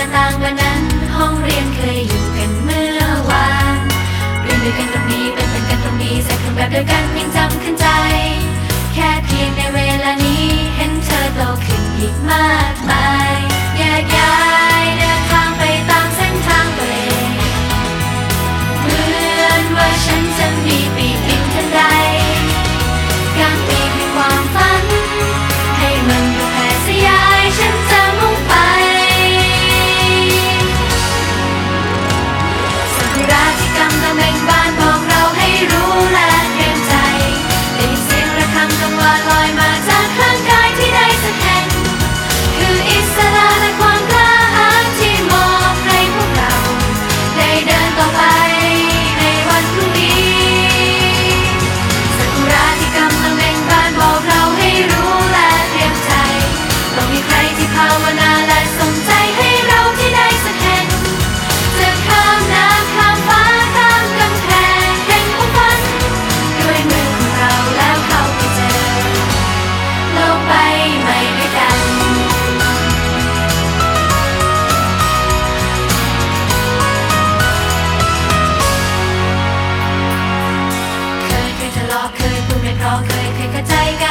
ต่างวันนั้น ห้องเรียนเคยอยู่กันเมื่อวานเรียนด้วยกันตรงนี้เป็นเป็นกันตรงนี้ใส่เครื่องแบบเดียวกันยังจำขึ้นใจ แค่เพียงในเวลานี้เห็นเธอโตขึ้นอีกมากมาย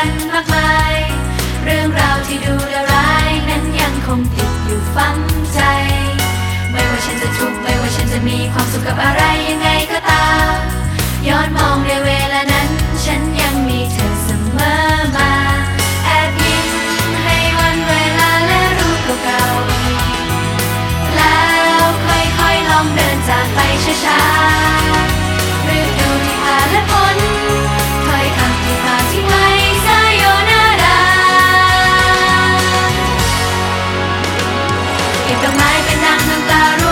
ันมากมาย เรื่องราวที่ดูดร้ายนั้นยังคงติดอยู่ฝังใจ ไม่ว่าฉันจะทุกข์ไม่ว่าฉันจะมีความสุขกับอะไรยังไงก็ตาม ย้อนมองในเวลานั้น ฉันยังมีเธอ cantar